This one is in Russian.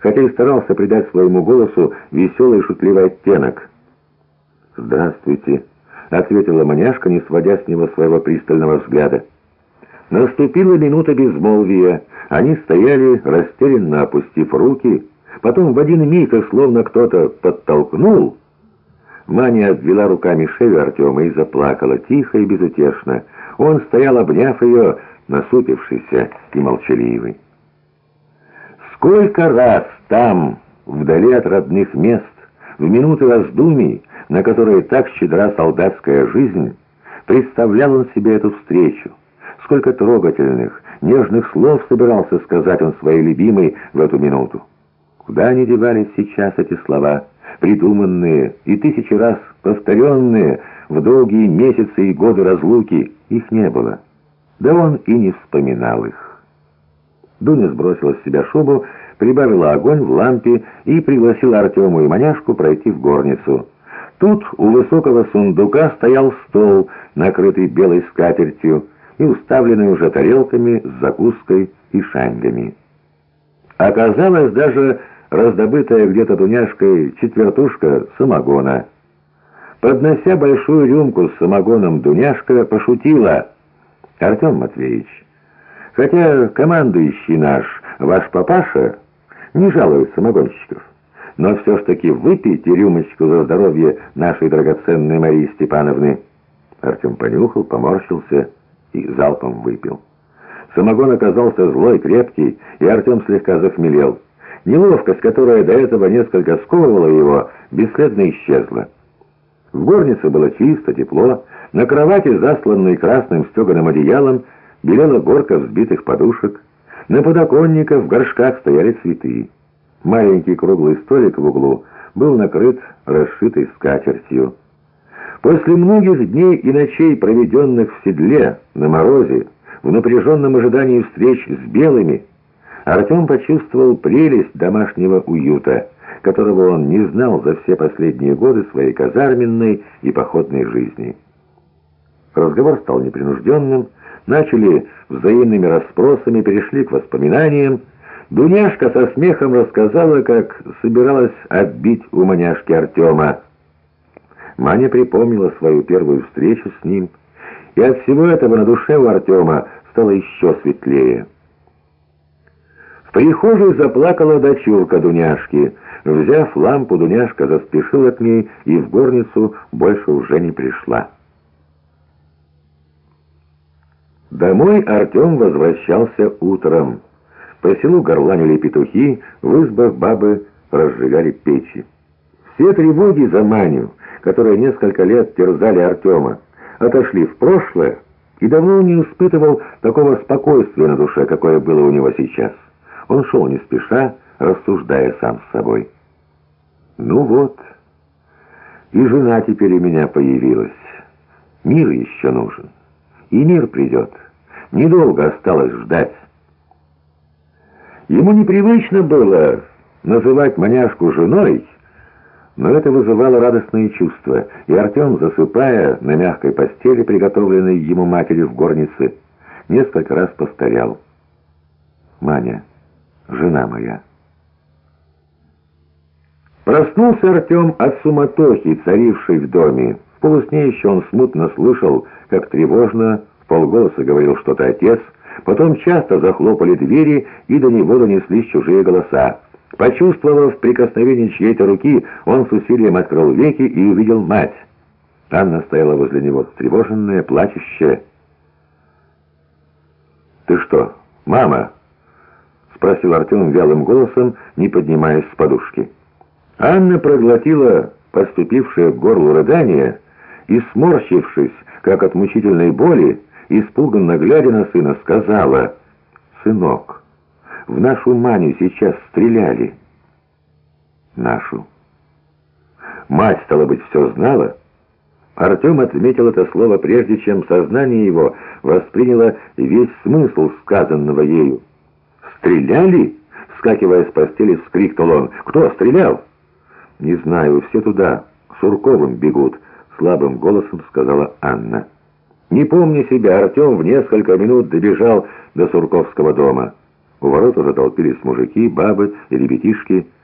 хотя и старался придать своему голосу веселый и шутливый оттенок. «Здравствуйте», — ответила маняшка, не сводя с него своего пристального взгляда. Наступила минута безмолвия. Они стояли, растерянно опустив руки. Потом в один миг, словно кто-то подтолкнул, Маня обвела руками шею Артема и заплакала, тихо и безутешно. Он стоял, обняв ее, насупившийся и молчаливый. Сколько раз там, вдали от родных мест, в минуты раздумий, на которые так щедра солдатская жизнь, представлял он себе эту встречу. Сколько трогательных, нежных слов собирался сказать он своей любимой в эту минуту. Куда они девались сейчас эти слова, придуманные и тысячи раз повторенные в долгие месяцы и годы разлуки, их не было. Да он и не вспоминал их. Дуня сбросила с себя шубу, прибавила огонь в лампе и пригласила Артему и Маняшку пройти в горницу. Тут у высокого сундука стоял стол, накрытый белой скатертью и уставленный уже тарелками с закуской и шаньгами. Оказалось даже раздобытая где-то Дуняшкой четвертушка самогона. Поднося большую рюмку с самогоном, Дуняшка пошутила. «Артем Матвеевич, хотя командующий наш, ваш папаша, не жалует самогонщиков, но все ж таки выпейте рюмочку за здоровье нашей драгоценной Марии Степановны». Артем понюхал, поморщился и залпом выпил. Самогон оказался злой, крепкий, и Артем слегка захмелел. Неловкость, которая до этого несколько сковывала его, бесследно исчезла. В горнице было чисто, тепло. На кровати, засланной красным стеганым одеялом, белела горка взбитых подушек. На подоконниках в горшках стояли цветы. Маленький круглый столик в углу был накрыт расшитой скатертью. После многих дней и ночей, проведенных в седле, на морозе, в напряженном ожидании встреч с белыми, Артем почувствовал прелесть домашнего уюта, которого он не знал за все последние годы своей казарменной и походной жизни. Разговор стал непринужденным, начали взаимными расспросами, перешли к воспоминаниям. Дуняшка со смехом рассказала, как собиралась отбить у маняшки Артема. Маня припомнила свою первую встречу с ним, и от всего этого на душе у Артема стало еще светлее. В прихожей заплакала дочурка Дуняшки. Взяв лампу, Дуняшка заспешила к ней и в горницу больше уже не пришла. Домой Артем возвращался утром. По селу горланили петухи, в избах бабы разжигали печи. Все тревоги за Маню, которые несколько лет терзали Артема, отошли в прошлое, и давно не испытывал такого спокойствия на душе, какое было у него сейчас. Он шел не спеша, рассуждая сам с собой. «Ну вот, и жена теперь у меня появилась. Мир еще нужен, и мир придет. Недолго осталось ждать». Ему непривычно было называть маняшку женой, но это вызывало радостные чувства, и Артем, засыпая на мягкой постели, приготовленной ему матерью в горнице, несколько раз повторял «Маня» жена моя. Проснулся Артем от суматохи, царившей в доме. В полусне еще он смутно слышал, как тревожно, в полголоса говорил что-то отец, потом часто захлопали двери, и до него донеслись чужие голоса. Почувствовав прикосновение чьей-то руки, он с усилием открыл веки и увидел мать. Анна стояла возле него, встревоженная, плачущая. «Ты что, мама?» спросил Артем вялым голосом, не поднимаясь с подушки. Анна проглотила поступившее к горлу рыдание и, сморщившись, как от мучительной боли, испуганно глядя на сына, сказала, «Сынок, в нашу Маню сейчас стреляли». «Нашу». Мать, стало быть, все знала. Артем отметил это слово, прежде чем сознание его восприняло весь смысл сказанного ею. «Стреляли?» — вскакивая с постели, вскрикнул он. «Кто стрелял?» «Не знаю, все туда, Сурковым бегут», — слабым голосом сказала Анна. Не помня себя, Артем в несколько минут добежал до Сурковского дома. У ворот уже толпились мужики, бабы и ребятишки,